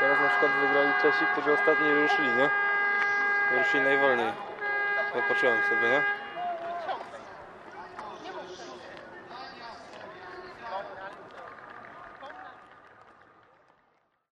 Teraz na przykład wygrali Czesi, którzy ostatnio ruszyli, nie? Ruszyli najwolniej. Zobaczyłem sobie, nie?